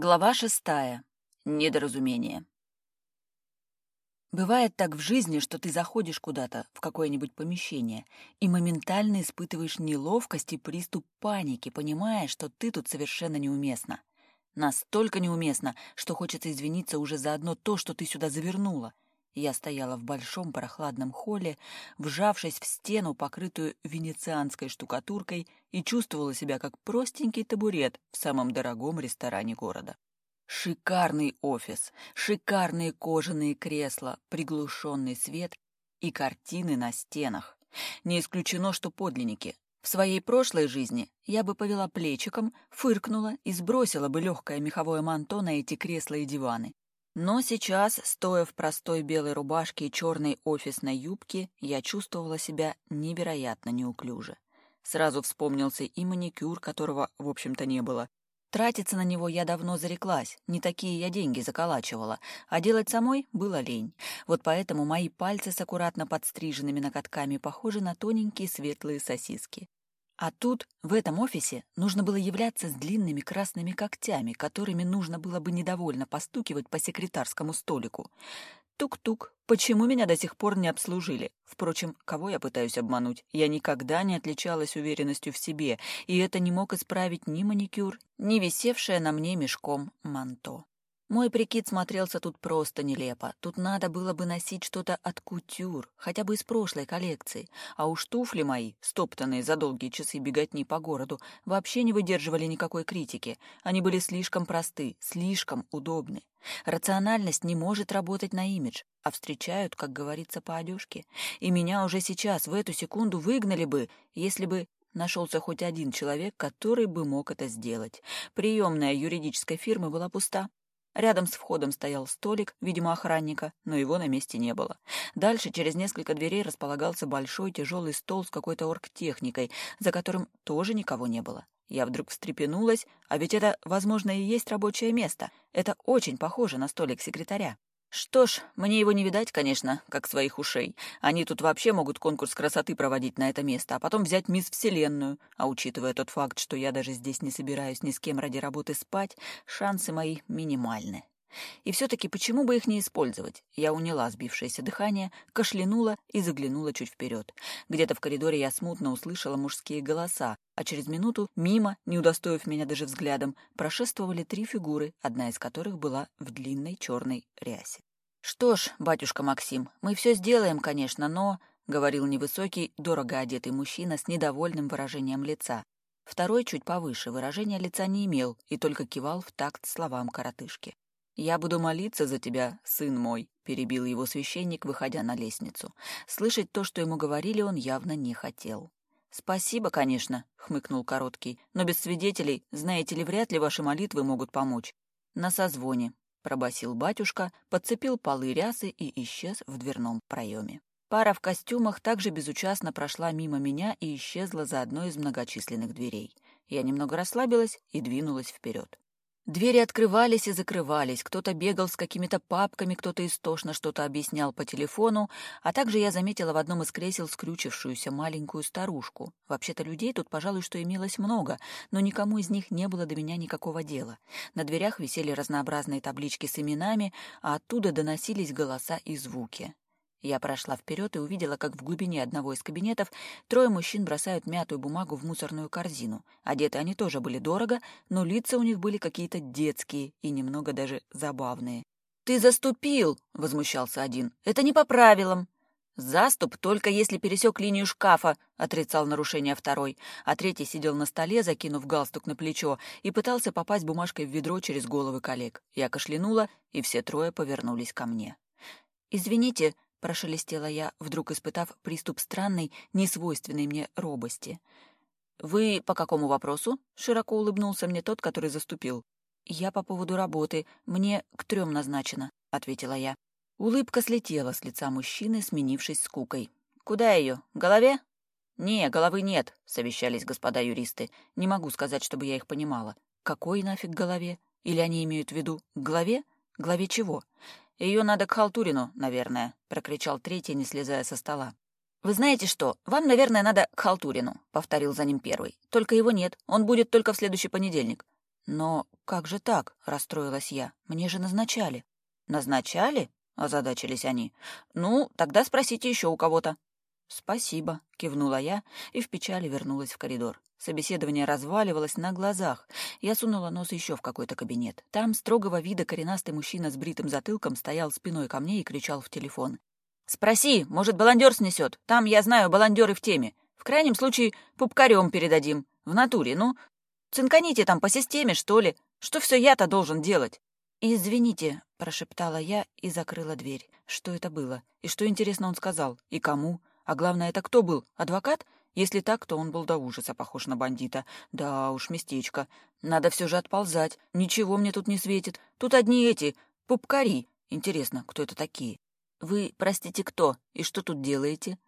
Глава шестая. Недоразумение. Бывает так в жизни, что ты заходишь куда-то, в какое-нибудь помещение, и моментально испытываешь неловкость и приступ паники, понимая, что ты тут совершенно неуместна. Настолько неуместно, что хочется извиниться уже за одно то, что ты сюда завернула — я стояла в большом прохладном холле, вжавшись в стену, покрытую венецианской штукатуркой, и чувствовала себя как простенький табурет в самом дорогом ресторане города. Шикарный офис, шикарные кожаные кресла, приглушенный свет и картины на стенах. Не исключено, что подлинники. В своей прошлой жизни я бы повела плечиком, фыркнула и сбросила бы легкое меховое манто на эти кресла и диваны. Но сейчас, стоя в простой белой рубашке и черной офисной юбке, я чувствовала себя невероятно неуклюже. Сразу вспомнился и маникюр, которого, в общем-то, не было. Тратиться на него я давно зареклась, не такие я деньги заколачивала, а делать самой было лень. Вот поэтому мои пальцы с аккуратно подстриженными ноготками похожи на тоненькие светлые сосиски. А тут, в этом офисе, нужно было являться с длинными красными когтями, которыми нужно было бы недовольно постукивать по секретарскому столику. Тук-тук, почему меня до сих пор не обслужили? Впрочем, кого я пытаюсь обмануть? Я никогда не отличалась уверенностью в себе, и это не мог исправить ни маникюр, ни висевшее на мне мешком манто. Мой прикид смотрелся тут просто нелепо. Тут надо было бы носить что-то от кутюр, хотя бы из прошлой коллекции. А уж туфли мои, стоптанные за долгие часы беготни по городу, вообще не выдерживали никакой критики. Они были слишком просты, слишком удобны. Рациональность не может работать на имидж, а встречают, как говорится, по одежке. И меня уже сейчас, в эту секунду, выгнали бы, если бы нашелся хоть один человек, который бы мог это сделать. Приемная юридической фирмы была пуста. Рядом с входом стоял столик, видимо, охранника, но его на месте не было. Дальше, через несколько дверей, располагался большой тяжелый стол с какой-то оргтехникой, за которым тоже никого не было. Я вдруг встрепенулась, а ведь это, возможно, и есть рабочее место. Это очень похоже на столик секретаря. Что ж, мне его не видать, конечно, как своих ушей. Они тут вообще могут конкурс красоты проводить на это место, а потом взять мисс Вселенную. А учитывая тот факт, что я даже здесь не собираюсь ни с кем ради работы спать, шансы мои минимальны. И все-таки почему бы их не использовать? Я уняла сбившееся дыхание, кашлянула и заглянула чуть вперед. Где-то в коридоре я смутно услышала мужские голоса, а через минуту, мимо, не удостоив меня даже взглядом, прошествовали три фигуры, одна из которых была в длинной черной рясе. «Что ж, батюшка Максим, мы все сделаем, конечно, но...» — говорил невысокий, дорого одетый мужчина с недовольным выражением лица. Второй, чуть повыше, выражения лица не имел и только кивал в такт словам коротышки. «Я буду молиться за тебя, сын мой», — перебил его священник, выходя на лестницу. Слышать то, что ему говорили, он явно не хотел. «Спасибо, конечно», — хмыкнул Короткий, «но без свидетелей, знаете ли, вряд ли ваши молитвы могут помочь». «На созвоне», — пробасил батюшка, подцепил полы рясы и исчез в дверном проеме. Пара в костюмах также безучастно прошла мимо меня и исчезла за одной из многочисленных дверей. Я немного расслабилась и двинулась вперед. Двери открывались и закрывались, кто-то бегал с какими-то папками, кто-то истошно что-то объяснял по телефону, а также я заметила в одном из кресел скрючившуюся маленькую старушку. Вообще-то людей тут, пожалуй, что имелось много, но никому из них не было до меня никакого дела. На дверях висели разнообразные таблички с именами, а оттуда доносились голоса и звуки. Я прошла вперед и увидела, как в глубине одного из кабинетов трое мужчин бросают мятую бумагу в мусорную корзину. Одеты они тоже были дорого, но лица у них были какие-то детские и немного даже забавные. «Ты заступил!» — возмущался один. «Это не по правилам!» «Заступ только если пересек линию шкафа», — отрицал нарушение второй, а третий сидел на столе, закинув галстук на плечо, и пытался попасть бумажкой в ведро через головы коллег. Я кашлянула, и все трое повернулись ко мне. «Извините», — прошелестела я, вдруг испытав приступ странной, несвойственной мне робости. «Вы по какому вопросу?» — широко улыбнулся мне тот, который заступил. «Я по поводу работы. Мне к трем назначено», — ответила я. Улыбка слетела с лица мужчины, сменившись скукой. «Куда ее? Голове?» «Не, головы нет», — совещались господа юристы. «Не могу сказать, чтобы я их понимала. Какой нафиг голове? Или они имеют в виду голове? Главе чего?» Ее надо к Халтурину, наверное», — прокричал третий, не слезая со стола. «Вы знаете что? Вам, наверное, надо к Халтурину», — повторил за ним первый. «Только его нет. Он будет только в следующий понедельник». «Но как же так?» — расстроилась я. «Мне же назначали». «Назначали?» — озадачились они. «Ну, тогда спросите еще у кого-то». «Спасибо», — кивнула я и в печали вернулась в коридор. Собеседование разваливалось на глазах. Я сунула нос еще в какой-то кабинет. Там строгого вида коренастый мужчина с бритым затылком стоял спиной ко мне и кричал в телефон. «Спроси, может, баландер снесет? Там, я знаю, баландеры в теме. В крайнем случае, пупкарем передадим. В натуре, ну. Цинканите там по системе, что ли? Что все я-то должен делать?» «Извините», — прошептала я и закрыла дверь. Что это было? И что, интересно, он сказал? И кому? А главное, это кто был? Адвокат? Если так, то он был до ужаса похож на бандита. Да уж, местечко. Надо все же отползать. Ничего мне тут не светит. Тут одни эти, пупкари. Интересно, кто это такие? Вы, простите, кто? И что тут делаете?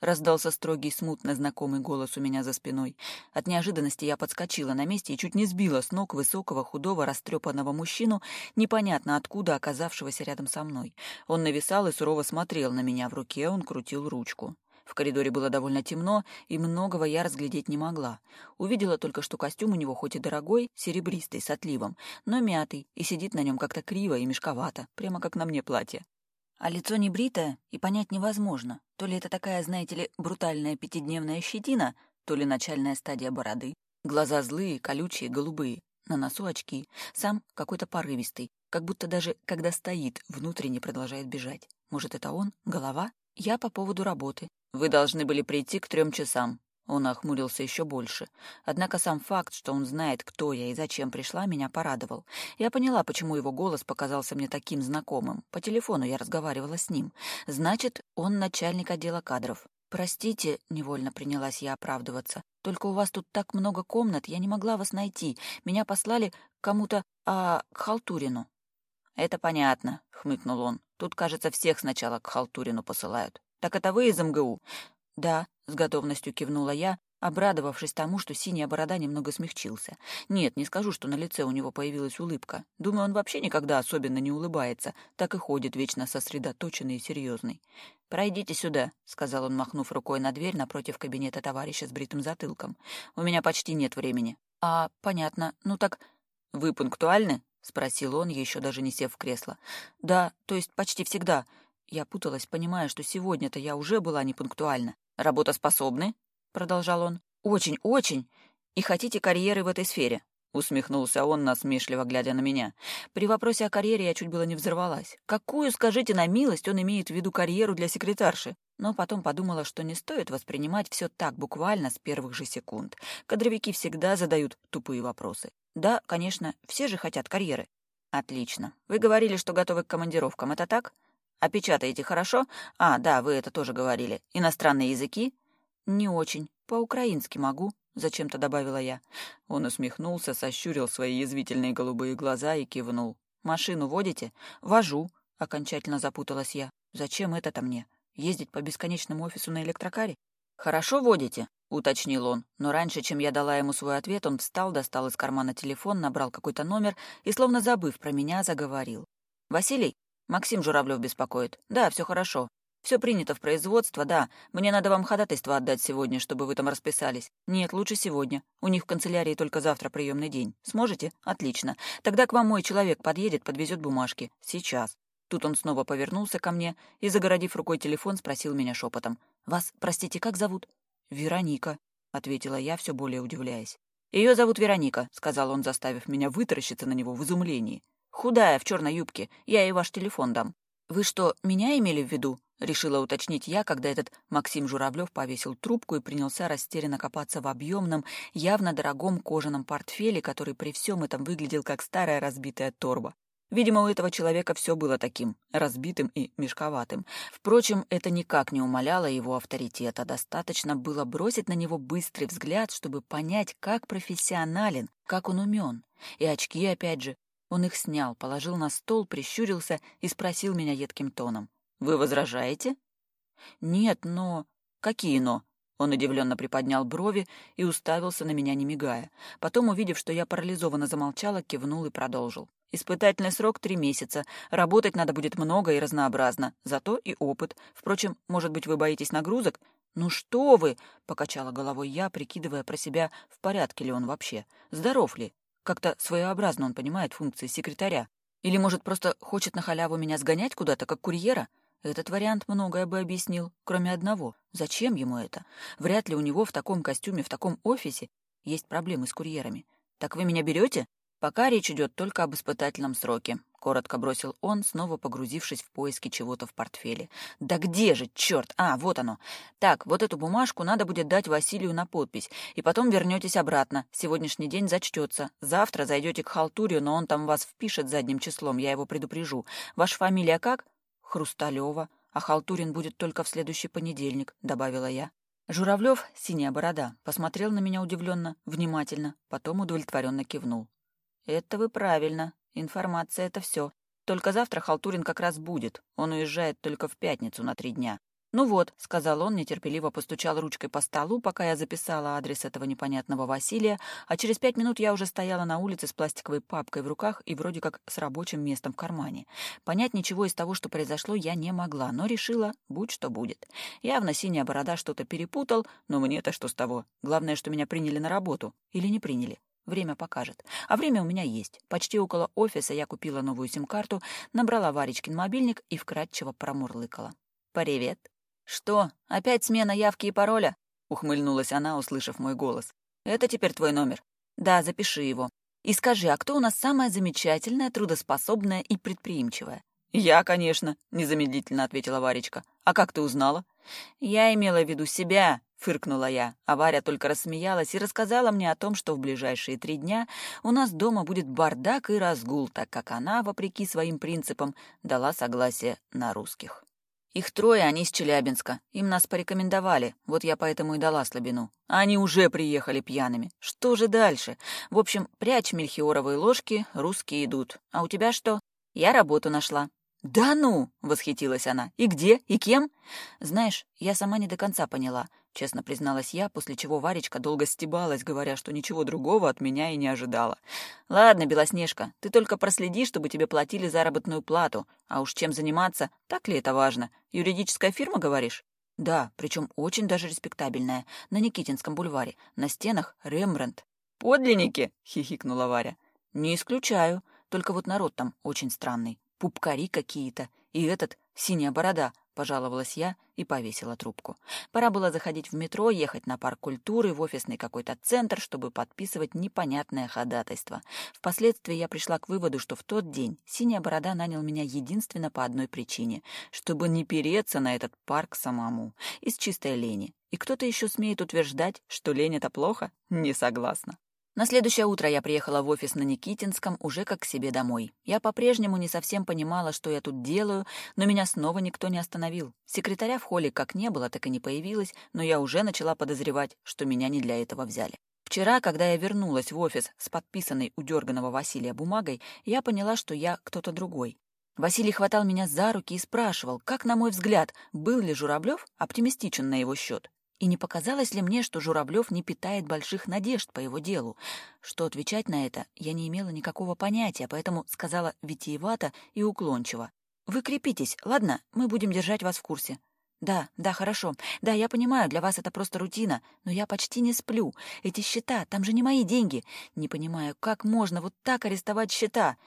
Раздался строгий, смутно знакомый голос у меня за спиной. От неожиданности я подскочила на месте и чуть не сбила с ног высокого, худого, растрепанного мужчину, непонятно откуда оказавшегося рядом со мной. Он нависал и сурово смотрел на меня. В руке он крутил ручку коридоре было довольно темно, и многого я разглядеть не могла. Увидела только, что костюм у него хоть и дорогой, серебристый, с отливом, но мятый, и сидит на нем как-то криво и мешковато, прямо как на мне платье. А лицо не бритое, и понять невозможно. То ли это такая, знаете ли, брутальная пятидневная щетина, то ли начальная стадия бороды. Глаза злые, колючие, голубые. На носу очки. Сам какой-то порывистый. Как будто даже, когда стоит, внутренне продолжает бежать. Может, это он? Голова? Я по поводу работы. Вы должны были прийти к трем часам». Он охмурился еще больше. Однако сам факт, что он знает, кто я и зачем пришла, меня порадовал. Я поняла, почему его голос показался мне таким знакомым. По телефону я разговаривала с ним. Значит, он начальник отдела кадров. «Простите», — невольно принялась я оправдываться, — «только у вас тут так много комнат, я не могла вас найти. Меня послали к кому-то, а к Халтурину». «Это понятно», — хмыкнул он. «Тут, кажется, всех сначала к Халтурину посылают». Так это вы из МГУ?» «Да», — с готовностью кивнула я, обрадовавшись тому, что синяя борода немного смягчился. Нет, не скажу, что на лице у него появилась улыбка. Думаю, он вообще никогда особенно не улыбается, так и ходит вечно сосредоточенный и серьезный. «Пройдите сюда», — сказал он, махнув рукой на дверь напротив кабинета товарища с бритым затылком. «У меня почти нет времени». «А, понятно. Ну так...» «Вы пунктуальны?» — спросил он, еще даже не сев в кресло. «Да, то есть почти всегда. Я путалась, понимая, что сегодня-то я уже была непунктуальна. «Работоспособны?» — продолжал он. «Очень-очень. И хотите карьеры в этой сфере?» — усмехнулся он, насмешливо глядя на меня. При вопросе о карьере я чуть было не взорвалась. «Какую, скажите на милость, он имеет в виду карьеру для секретарши?» Но потом подумала, что не стоит воспринимать все так буквально с первых же секунд. Кадровики всегда задают тупые вопросы. «Да, конечно, все же хотят карьеры». «Отлично. Вы говорили, что готовы к командировкам, это так?» А хорошо? А, да, вы это тоже говорили. Иностранные языки? Не очень. По-украински могу, зачем-то добавила я. Он усмехнулся, сощурил свои язвительные голубые глаза и кивнул. Машину водите? Вожу, окончательно запуталась я. Зачем это-то мне? Ездить по бесконечному офису на электрокаре? Хорошо водите, — уточнил он. Но раньше, чем я дала ему свой ответ, он встал, достал из кармана телефон, набрал какой-то номер и, словно забыв про меня, заговорил. «Василий, Максим Журавлев беспокоит. Да, все хорошо. Все принято в производство, да. Мне надо вам ходатайство отдать сегодня, чтобы вы там расписались. Нет, лучше сегодня. У них в канцелярии только завтра приемный день. Сможете? Отлично. Тогда к вам мой человек подъедет, подвезет бумажки. Сейчас. Тут он снова повернулся ко мне и, загородив рукой телефон, спросил меня шепотом. «Вас, простите, как зовут?» «Вероника», — ответила я, все более удивляясь. «Ее зовут Вероника», — сказал он, заставив меня вытаращиться на него в изумлении. Худая в черной юбке, я ей ваш телефон дам. Вы что, меня имели в виду? Решила уточнить я, когда этот Максим Журавлев повесил трубку и принялся растерянно копаться в объемном, явно дорогом кожаном портфеле, который при всем этом выглядел как старая разбитая торба. Видимо, у этого человека все было таким, разбитым и мешковатым. Впрочем, это никак не умаляло его авторитета. Достаточно было бросить на него быстрый взгляд, чтобы понять, как профессионален, как он умен. И очки, опять же, он их снял, положил на стол, прищурился и спросил меня едким тоном. «Вы возражаете?» «Нет, но...» «Какие но?» Он удивленно приподнял брови и уставился на меня, не мигая. Потом, увидев, что я парализованно замолчала, кивнул и продолжил. «Испытательный срок — три месяца. Работать надо будет много и разнообразно. Зато и опыт. Впрочем, может быть, вы боитесь нагрузок? «Ну что вы!» — покачала головой я, прикидывая про себя, в порядке ли он вообще, здоров ли. Как-то своеобразно он понимает функции секретаря. Или, может, просто хочет на халяву меня сгонять куда-то, как курьера? Этот вариант многое бы объяснил, кроме одного. Зачем ему это? Вряд ли у него в таком костюме, в таком офисе есть проблемы с курьерами. Так вы меня берете? Пока речь идет только об испытательном сроке, — коротко бросил он, снова погрузившись в поиски чего-то в портфеле. «Да где же, черт! А, вот оно! Так, вот эту бумажку надо будет дать Василию на подпись, и потом вернетесь обратно. Сегодняшний день зачтется. Завтра зайдете к Халтурию, но он там вас впишет задним числом, я его предупрежу. Ваша фамилия как?» «Хрусталева. А Халтурин будет только в следующий понедельник», — добавила я. Журавлев, синяя борода, посмотрел на меня удивленно, внимательно, потом удовлетворенно кивнул. «Это вы правильно. Информация — это все. Только завтра Халтурин как раз будет. Он уезжает только в пятницу на три дня». «Ну вот», — сказал он, нетерпеливо постучал ручкой по столу, пока я записала адрес этого непонятного Василия, а через пять минут я уже стояла на улице с пластиковой папкой в руках и вроде как с рабочим местом в кармане. Понять ничего из того, что произошло, я не могла, но решила, будь что будет. Явно синяя борода что-то перепутал, но мне-то что с того? Главное, что меня приняли на работу. Или не приняли. Время покажет. А время у меня есть. Почти около офиса я купила новую сим-карту, набрала Варечкин мобильник и вкратчиво промурлыкала. «Привет». «Что? Опять смена явки и пароля?» — ухмыльнулась она, услышав мой голос. «Это теперь твой номер?» «Да, запиши его. И скажи, а кто у нас самая замечательная, трудоспособная и предприимчивая?» «Я, конечно», — незамедлительно ответила Варечка. «А как ты узнала?» «Я имела в виду себя», — фыркнула я. А Варя только рассмеялась и рассказала мне о том, что в ближайшие три дня у нас дома будет бардак и разгул, так как она, вопреки своим принципам, дала согласие на русских. «Их трое, они из Челябинска. Им нас порекомендовали. Вот я поэтому и дала слабину. Они уже приехали пьяными. Что же дальше? В общем, прячь мельхиоровые ложки, русские идут. А у тебя что? Я работу нашла. «Да ну!» — восхитилась она. «И где? И кем?» «Знаешь, я сама не до конца поняла», — честно призналась я, после чего Варечка долго стебалась, говоря, что ничего другого от меня и не ожидала. «Ладно, Белоснежка, ты только проследи, чтобы тебе платили заработную плату. А уж чем заниматься, так ли это важно? Юридическая фирма, говоришь?» «Да, причем очень даже респектабельная, на Никитинском бульваре. На стенах Рембрандт». «Подлинники!» — хихикнула Варя. «Не исключаю. Только вот народ там очень странный пупкари какие-то, и этот, синяя борода», — пожаловалась я и повесила трубку. Пора было заходить в метро, ехать на парк культуры, в офисный какой-то центр, чтобы подписывать непонятное ходатайство. Впоследствии я пришла к выводу, что в тот день синяя борода нанял меня единственно по одной причине — чтобы не переться на этот парк самому, из чистой лени. И кто-то еще смеет утверждать, что лень — это плохо? Не согласна. На следующее утро я приехала в офис на Никитинском уже как к себе домой. Я по-прежнему не совсем понимала, что я тут делаю, но меня снова никто не остановил. Секретаря в холле как не было, так и не появилось, но я уже начала подозревать, что меня не для этого взяли. Вчера, когда я вернулась в офис с подписанной у дерганого Василия бумагой, я поняла, что я кто-то другой. Василий хватал меня за руки и спрашивал, как, на мой взгляд, был ли Журавлев оптимистичен на его счет. И не показалось ли мне, что Журавлев не питает больших надежд по его делу? Что отвечать на это, я не имела никакого понятия, поэтому сказала витиевато и уклончиво. «Вы крепитесь, ладно? Мы будем держать вас в курсе». «Да, да, хорошо. Да, я понимаю, для вас это просто рутина, но я почти не сплю. Эти счета, там же не мои деньги. Не понимаю, как можно вот так арестовать счета?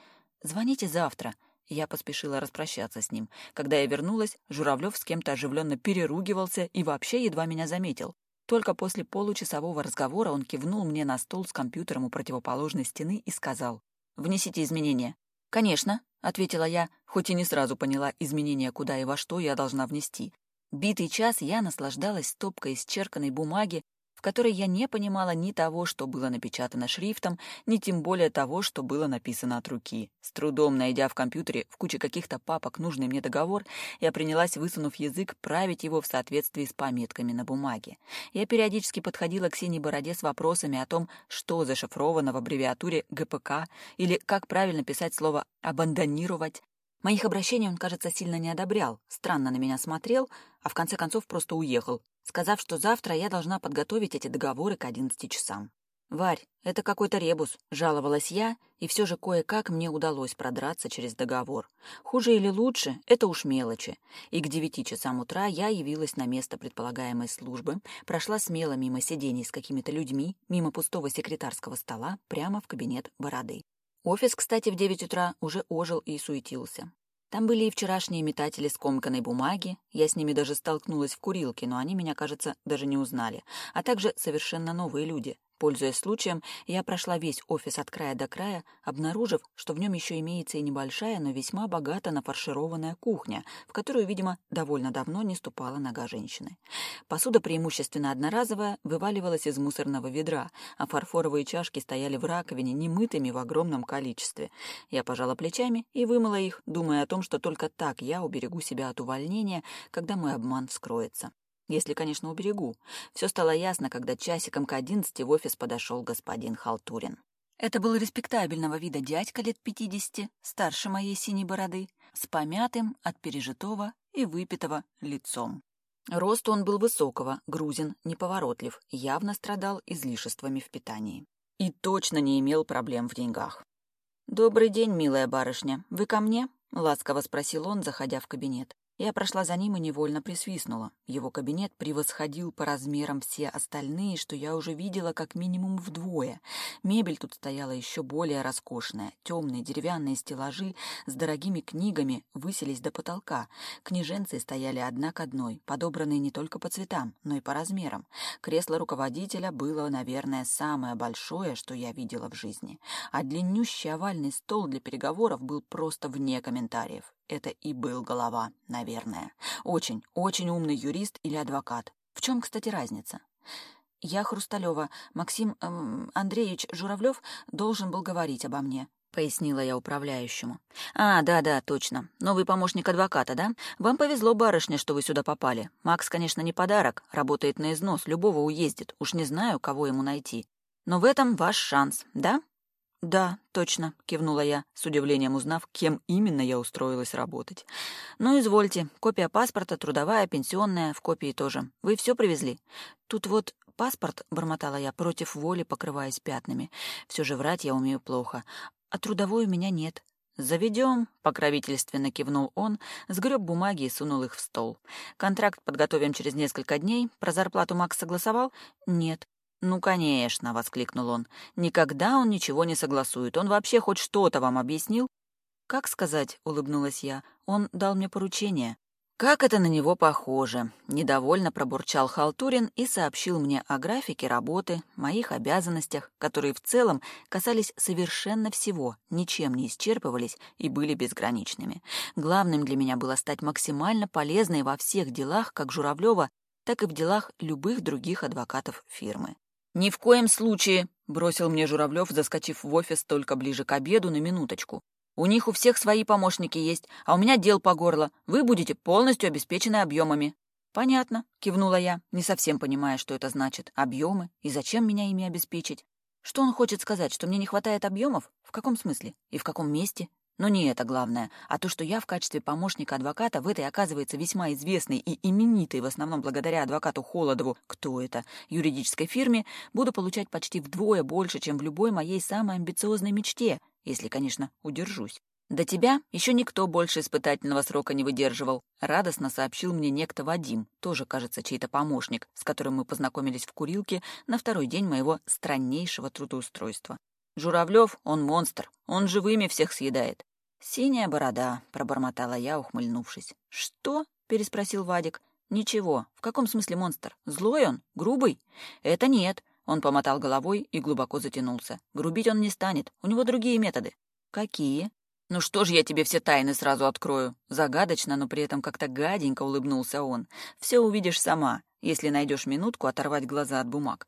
Звоните завтра. Я поспешила распрощаться с ним. Когда я вернулась, Журавлев с кем-то оживленно переругивался и вообще едва меня заметил. Только после получасового разговора он кивнул мне на стол с компьютером у противоположной стены и сказал «Внесите изменения». «Конечно», — ответила я, хоть и не сразу поняла изменения, куда и во что я должна внести. Битый час я наслаждалась стопкой исчерканной бумаги, которой я не понимала ни того, что было напечатано шрифтом, ни тем более того, что было написано от руки. С трудом найдя в компьютере в куче каких-то папок нужный мне договор, я принялась, высунув язык, править его в соответствии с пометками на бумаге. Я периодически подходила к Синей Бороде с вопросами о том, что зашифровано в аббревиатуре ГПК или как правильно писать слово «абандонировать», Моих обращений он, кажется, сильно не одобрял, странно на меня смотрел, а в конце концов просто уехал, сказав, что завтра я должна подготовить эти договоры к 11 часам. «Варь, это какой-то ребус», — жаловалась я, и все же кое-как мне удалось продраться через договор. Хуже или лучше — это уж мелочи. И к девяти часам утра я явилась на место предполагаемой службы, прошла смело мимо сидений с какими-то людьми, мимо пустого секретарского стола, прямо в кабинет Бороды. Офис, кстати, в девять утра уже ожил и суетился. Там были и вчерашние метатели скомканной бумаги, я с ними даже столкнулась в курилке, но они меня, кажется, даже не узнали, а также совершенно новые люди. Пользуясь случаем, я прошла весь офис от края до края, обнаружив, что в нем еще имеется и небольшая, но весьма богато нафаршированная кухня, в которую, видимо, довольно давно не ступала нога женщины. Посуда преимущественно одноразовая вываливалась из мусорного ведра, а фарфоровые чашки стояли в раковине немытыми в огромном количестве. Я пожала плечами и вымыла их, думая о том, что только так я уберегу себя от увольнения, когда мой обман вскроется. Если, конечно, уберегу. Все стало ясно, когда часиком к одиннадцати в офис подошел господин Халтурин. Это был респектабельного вида дядька лет пятидесяти, старше моей синей бороды, с помятым от пережитого и выпитого лицом. Рост он был высокого, грузин, неповоротлив, явно страдал излишествами в питании. И точно не имел проблем в деньгах. «Добрый день, милая барышня. Вы ко мне?» — ласково спросил он, заходя в кабинет. Я прошла за ним и невольно присвистнула. Его кабинет превосходил по размерам все остальные, что я уже видела как минимум вдвое. Мебель тут стояла еще более роскошная. Темные деревянные стеллажи с дорогими книгами выселись до потолка. Книженцы стояли одна к одной, подобранные не только по цветам, но и по размерам. Кресло руководителя было, наверное, самое большое, что я видела в жизни. А длиннющий овальный стол для переговоров был просто вне комментариев это и был голова, наверное. Очень, очень умный юрист или адвокат. В чем, кстати, разница? Я Хрусталева. Максим эм, Андреевич Журавлев должен был говорить обо мне. Пояснила я управляющему. «А, да-да, точно. Новый помощник адвоката, да? Вам повезло, барышня, что вы сюда попали. Макс, конечно, не подарок. Работает на износ, любого уездит. Уж не знаю, кого ему найти. Но в этом ваш шанс, да?» «Да, точно», — кивнула я, с удивлением узнав, кем именно я устроилась работать. «Ну, извольте, копия паспорта, трудовая, пенсионная, в копии тоже. Вы все привезли? Тут вот паспорт», — бормотала я, против воли, покрываясь пятнами. «Все же врать я умею плохо. А трудовой у меня нет». «Заведем», — покровительственно кивнул он, сгреб бумаги и сунул их в стол. «Контракт подготовим через несколько дней. Про зарплату Макс согласовал?» «Нет». «Ну, конечно!» — воскликнул он. «Никогда он ничего не согласует. Он вообще хоть что-то вам объяснил?» «Как сказать?» — улыбнулась я. «Он дал мне поручение». «Как это на него похоже!» — недовольно пробурчал Халтурин и сообщил мне о графике работы, моих обязанностях, которые в целом касались совершенно всего, ничем не исчерпывались и были безграничными. Главным для меня было стать максимально полезной во всех делах как Журавлева, так и в делах любых других адвокатов фирмы. «Ни в коем случае!» — бросил мне Журавлев, заскочив в офис только ближе к обеду на минуточку. «У них у всех свои помощники есть, а у меня дел по горло. Вы будете полностью обеспечены объемами». «Понятно», — кивнула я, не совсем понимая, что это значит. «Объемы? И зачем меня ими обеспечить?» Что он хочет сказать, что мне не хватает объемов? В каком смысле? И в каком месте? Но не это главное, а то, что я в качестве помощника адвоката в этой, оказывается, весьма известной и именитой, в основном благодаря адвокату Холодову, кто это, юридической фирме, буду получать почти вдвое больше, чем в любой моей самой амбициозной мечте, если, конечно, удержусь. «До тебя еще никто больше испытательного срока не выдерживал», — радостно сообщил мне некто Вадим, тоже, кажется, чей-то помощник, с которым мы познакомились в курилке на второй день моего страннейшего трудоустройства. Журавлев, он монстр. Он живыми всех съедает. Синяя борода, пробормотала я, ухмыльнувшись. Что? переспросил Вадик. Ничего. В каком смысле монстр? Злой он? Грубый? Это нет. Он помотал головой и глубоко затянулся. Грубить он не станет. У него другие методы. Какие? «Ну что ж я тебе все тайны сразу открою?» Загадочно, но при этом как-то гаденько улыбнулся он. «Все увидишь сама, если найдешь минутку оторвать глаза от бумаг.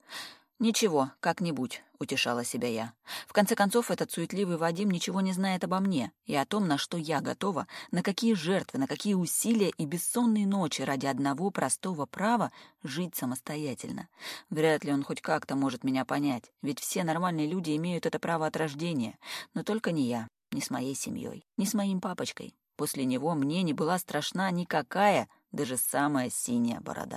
«Ничего, как-нибудь», — утешала себя я. «В конце концов, этот суетливый Вадим ничего не знает обо мне и о том, на что я готова, на какие жертвы, на какие усилия и бессонные ночи ради одного простого права жить самостоятельно. Вряд ли он хоть как-то может меня понять, ведь все нормальные люди имеют это право от рождения, но только не я, не с моей семьей, не с моим папочкой. После него мне не была страшна никакая, даже самая синяя борода».